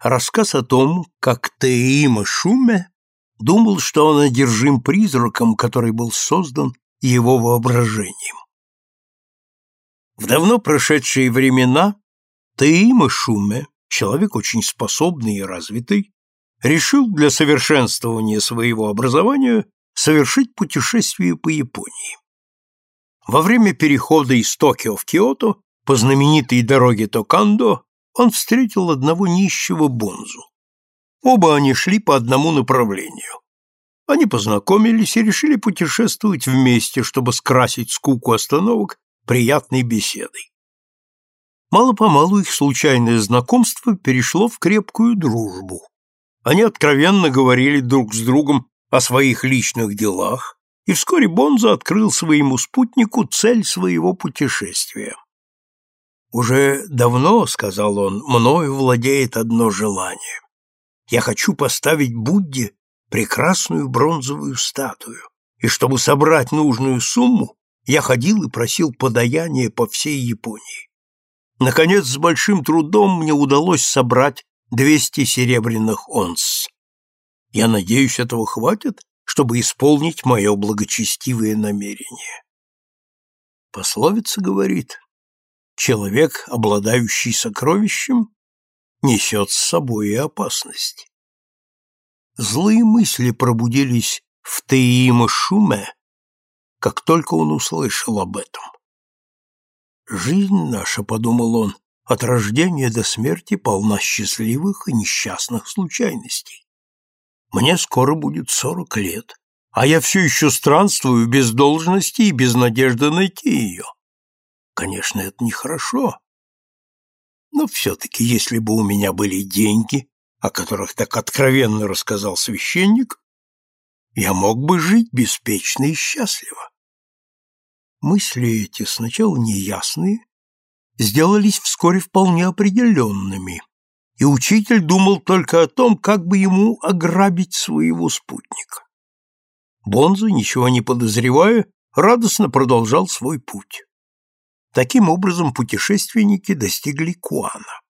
Рассказ о том, как Теима Шуме думал, что он одержим призраком, который был создан его воображением. В давно прошедшие времена Теима Шуме, человек очень способный и развитый, решил для совершенствования своего образования совершить путешествие по Японии. Во время перехода из Токио в Киото по знаменитой дороге Токандо он встретил одного нищего бонзу. Оба они шли по одному направлению. Они познакомились и решили путешествовать вместе, чтобы скрасить скуку остановок приятной беседой. Мало-помалу их случайное знакомство перешло в крепкую дружбу. Они откровенно говорили друг с другом о своих личных делах, и вскоре Бонза открыл своему спутнику цель своего путешествия. «Уже давно, — сказал он, — мною владеет одно желание. Я хочу поставить Будде прекрасную бронзовую статую, и чтобы собрать нужную сумму, я ходил и просил подаяния по всей Японии. Наконец, с большим трудом мне удалось собрать 200 серебряных онс. Я надеюсь, этого хватит, чтобы исполнить мое благочестивое намерение. Пословица говорит, человек, обладающий сокровищем, несет с собой и опасность. Злые мысли пробудились в Теима Шуме, как только он услышал об этом. «Жизнь наша», — подумал он, — «от рождения до смерти полна счастливых и несчастных случайностей. Мне скоро будет сорок лет, а я все еще странствую без должности и без надежды найти ее. Конечно, это нехорошо. Но все-таки, если бы у меня были деньги, о которых так откровенно рассказал священник, я мог бы жить беспечно и счастливо. Мысли эти, сначала неясные, сделались вскоре вполне определенными, и учитель думал только о том, как бы ему ограбить своего спутника. Бонза, ничего не подозревая, радостно продолжал свой путь. Таким образом путешественники достигли Куана.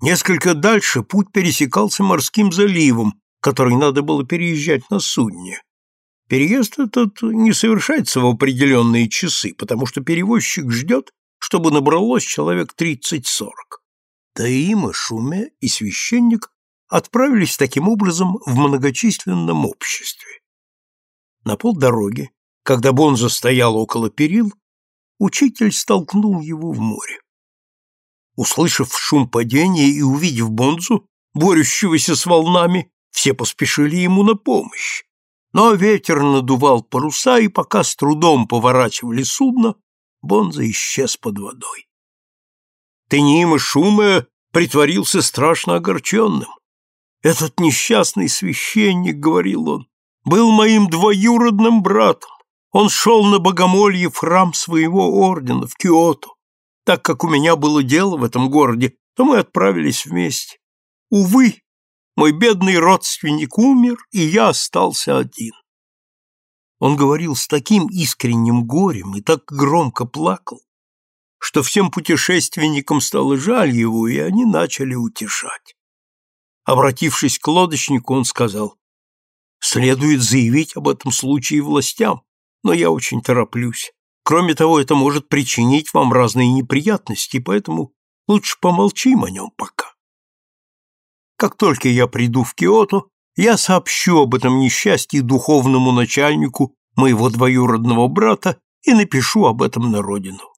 Несколько дальше путь пересекался морским заливом, который надо было переезжать на судне. Переезд этот не совершается в определенные часы, потому что перевозчик ждет, чтобы набралось человек 30-40. Таима, Шуме и священник отправились таким образом в многочисленном обществе. На полдороги, когда Бонза стоял около перил, учитель столкнул его в море. Услышав шум падения и увидев Бонзу, борющегося с волнами, все поспешили ему на помощь. Но ветер надувал паруса, и пока с трудом поворачивали судно, Бонза исчез под водой. Тенима Шуме притворился страшно огорченным. «Этот несчастный священник, — говорил он, — был моим двоюродным братом. Он шел на богомолье в храм своего ордена в Киото. Так как у меня было дело в этом городе, то мы отправились вместе. Увы, мой бедный родственник умер, и я остался один. Он говорил с таким искренним горем и так громко плакал, что всем путешественникам стало жаль его, и они начали утешать. Обратившись к лодочнику, он сказал, «Следует заявить об этом случае властям, но я очень тороплюсь. Кроме того, это может причинить вам разные неприятности, поэтому лучше помолчим о нем пока. Как только я приду в Киото, я сообщу об этом несчастье духовному начальнику моего двоюродного брата и напишу об этом на родину.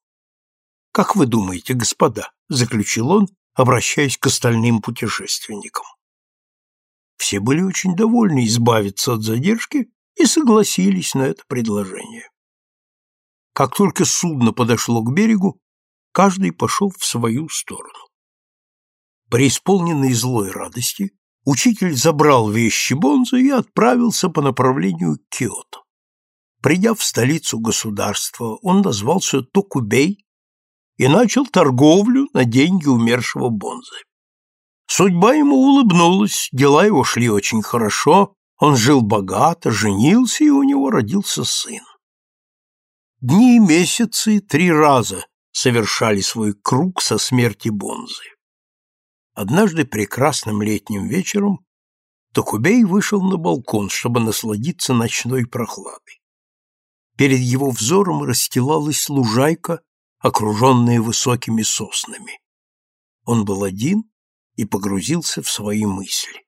Как вы думаете, господа, заключил он, обращаясь к остальным путешественникам. Все были очень довольны избавиться от задержки и согласились на это предложение. Как только судно подошло к берегу, каждый пошел в свою сторону. Преисполненный злой радости, учитель забрал вещи Бонза и отправился по направлению к Киото. Придя в столицу государства, он назвался Токубей и начал торговлю на деньги умершего Бонзы. Судьба ему улыбнулась, дела его шли очень хорошо, он жил богато, женился, и у него родился сын. Дни и месяцы три раза совершали свой круг со смерти Бонзы. Однажды прекрасным летним вечером Токубей вышел на балкон, чтобы насладиться ночной прохладой. Перед его взором расстилалась лужайка, окруженная высокими соснами. Он был один и погрузился в свои мысли.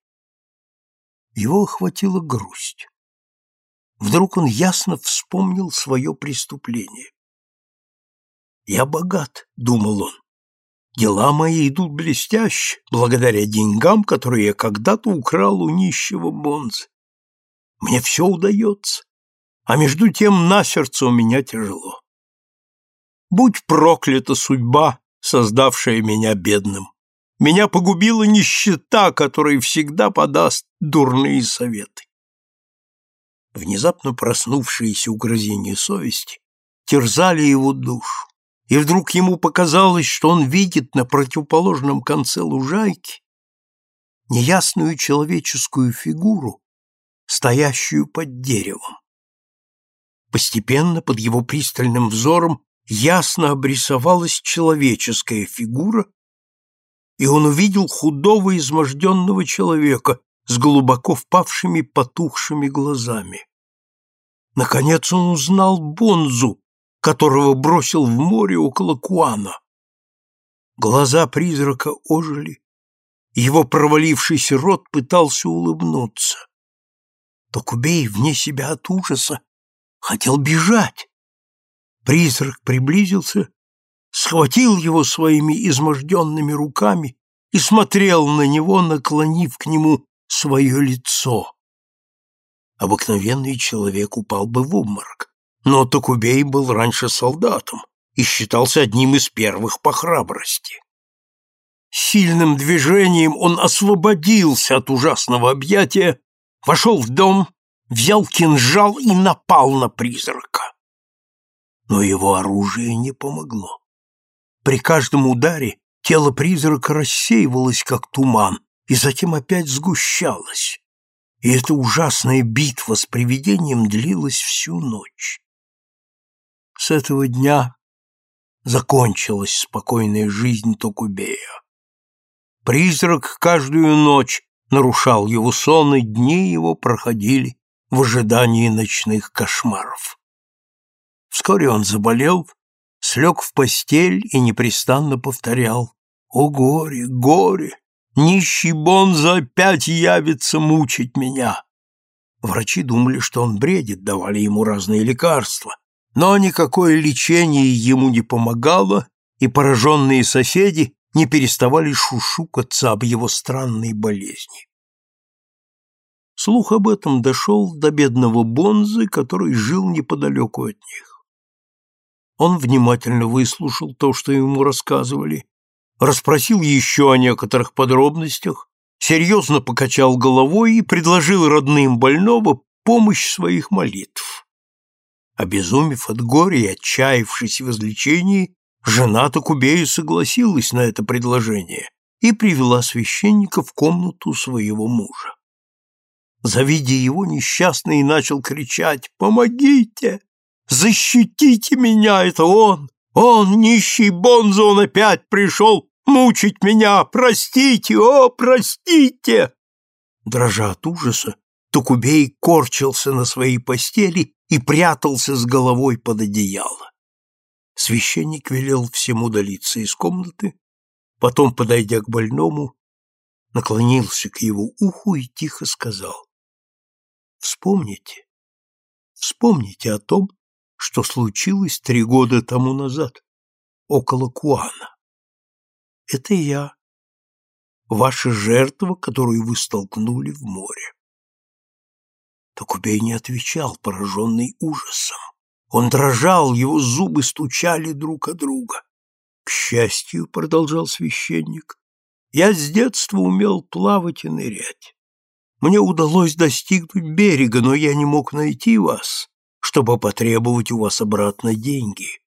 Его охватила грусть. Вдруг он ясно вспомнил свое преступление. «Я богат», — думал он. «Дела мои идут блестяще, благодаря деньгам, которые я когда-то украл у нищего Бонза. Мне все удается, а между тем на сердце у меня тяжело. Будь проклята судьба, создавшая меня бедным. Меня погубила нищета, которая всегда подаст дурные советы. Внезапно проснувшиеся угрызения совести терзали его душу, и вдруг ему показалось, что он видит на противоположном конце лужайки неясную человеческую фигуру, стоящую под деревом. Постепенно под его пристальным взором ясно обрисовалась человеческая фигура, и он увидел худого изможденного человека с глубоко впавшими потухшими глазами. Наконец он узнал Бонзу, которого бросил в море около Куана. Глаза призрака ожили, его провалившийся рот пытался улыбнуться. Токубей, вне себя от ужаса, хотел бежать. Призрак приблизился, схватил его своими изможденными руками и смотрел на него, наклонив к нему свое лицо. Обыкновенный человек упал бы в обморок, но Токубей был раньше солдатом и считался одним из первых по храбрости. Сильным движением он освободился от ужасного объятия, вошел в дом, взял кинжал и напал на призрака но его оружие не помогло. При каждом ударе тело призрака рассеивалось, как туман, и затем опять сгущалось. И эта ужасная битва с привидением длилась всю ночь. С этого дня закончилась спокойная жизнь Токубея. Призрак каждую ночь нарушал его сон, и дни его проходили в ожидании ночных кошмаров. Вскоре он заболел, слег в постель и непрестанно повторял «О горе, горе! Нищий Бонза опять явится мучить меня!» Врачи думали, что он бредит, давали ему разные лекарства, но никакое лечение ему не помогало, и пораженные соседи не переставали шушукаться об его странной болезни. Слух об этом дошел до бедного Бонзы, который жил неподалеку от них. Он внимательно выслушал то, что ему рассказывали, расспросил еще о некоторых подробностях, серьезно покачал головой и предложил родным больного помощь своих молитв. Обезумев от горя и отчаявшись в излечении, жена Токубея согласилась на это предложение и привела священника в комнату своего мужа. Завидя его, несчастный начал кричать «Помогите! Защитите меня, это он! Он, нищий Бонзо, он опять пришел мучить меня! Простите, о, простите!» Дрожа от ужаса, Тукубей корчился на своей постели и прятался с головой под одеяло. Священник велел всем удалиться из комнаты, потом, подойдя к больному, наклонился к его уху и тихо сказал, «Вспомните, вспомните о том, что случилось три года тому назад, около Куана. Это я, ваша жертва, которую вы столкнули в море. Токубей не отвечал, пораженный ужасом. Он дрожал, его зубы стучали друг о друга. К счастью, продолжал священник, я с детства умел плавать и нырять. Мне удалось достигнуть берега, но я не мог найти вас, чтобы потребовать у вас обратно деньги.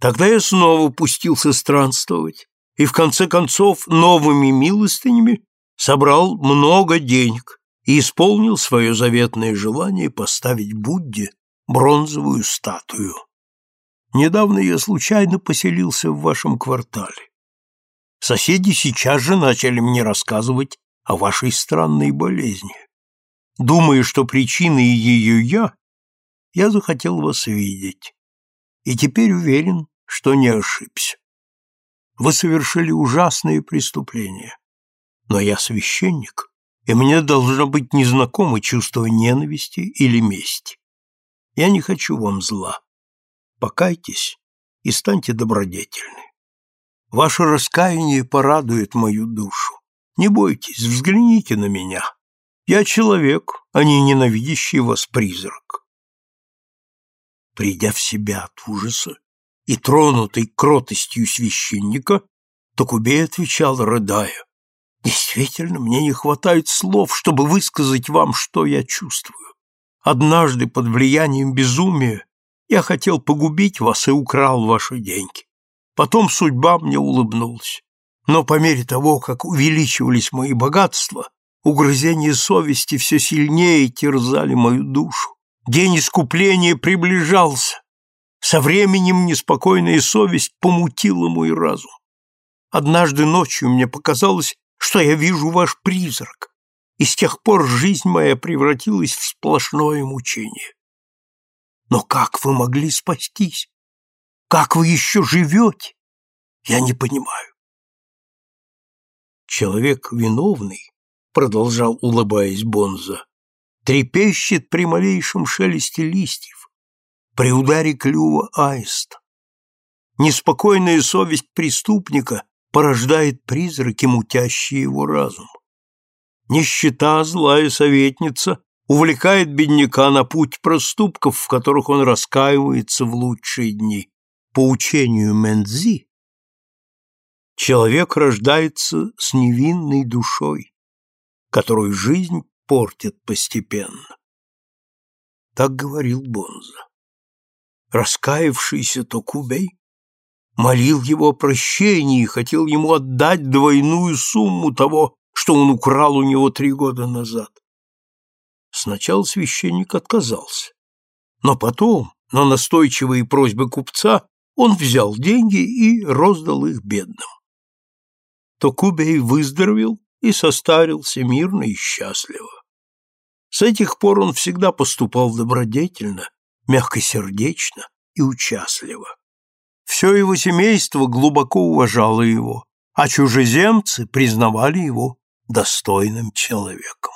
Тогда я снова пустился странствовать и в конце концов новыми милостынями собрал много денег и исполнил свое заветное желание поставить Будде бронзовую статую. Недавно я случайно поселился в вашем квартале. Соседи сейчас же начали мне рассказывать о вашей странной болезни. Думая, что причиной ее я, я захотел вас видеть. И теперь уверен, что не ошибся. Вы совершили ужасные преступления. Но я священник, и мне должно быть незнакомо чувство ненависти или мести. Я не хочу вам зла. Покайтесь и станьте добродетельны. Ваше раскаяние порадует мою душу. Не бойтесь, взгляните на меня. Я человек, а не ненавидящий вас призрак. Придя в себя от ужаса и тронутый кротостью священника, Токубей отвечал, рыдая, «Действительно, мне не хватает слов, чтобы высказать вам, что я чувствую. Однажды под влиянием безумия я хотел погубить вас и украл ваши деньги. Потом судьба мне улыбнулась. Но по мере того, как увеличивались мои богатства, угрызения совести все сильнее терзали мою душу. День искупления приближался. Со временем неспокойная совесть помутила мой разум. Однажды ночью мне показалось, что я вижу ваш призрак, и с тех пор жизнь моя превратилась в сплошное мучение. Но как вы могли спастись? Как вы еще живете? Я не понимаю. Человек виновный, продолжал, улыбаясь Бонза, трепещет при малейшем шелесте листьев, при ударе клюва аиста. Неспокойная совесть преступника порождает призраки, мутящие его разум. Нищета, злая советница, увлекает бедняка на путь проступков, в которых он раскаивается в лучшие дни. По учению Мэнзи, человек рождается с невинной душой, которую жизнь портит постепенно. Так говорил Бонза. Раскаявшийся Токубей молил его о прощении и хотел ему отдать двойную сумму того, что он украл у него три года назад. Сначала священник отказался, но потом, на настойчивые просьбы купца, он взял деньги и роздал их бедным. Токубей выздоровел и состарился мирно и счастливо. С этих пор он всегда поступал добродетельно, мягкосердечно и участливо. Все его семейство глубоко уважало его, а чужеземцы признавали его достойным человеком.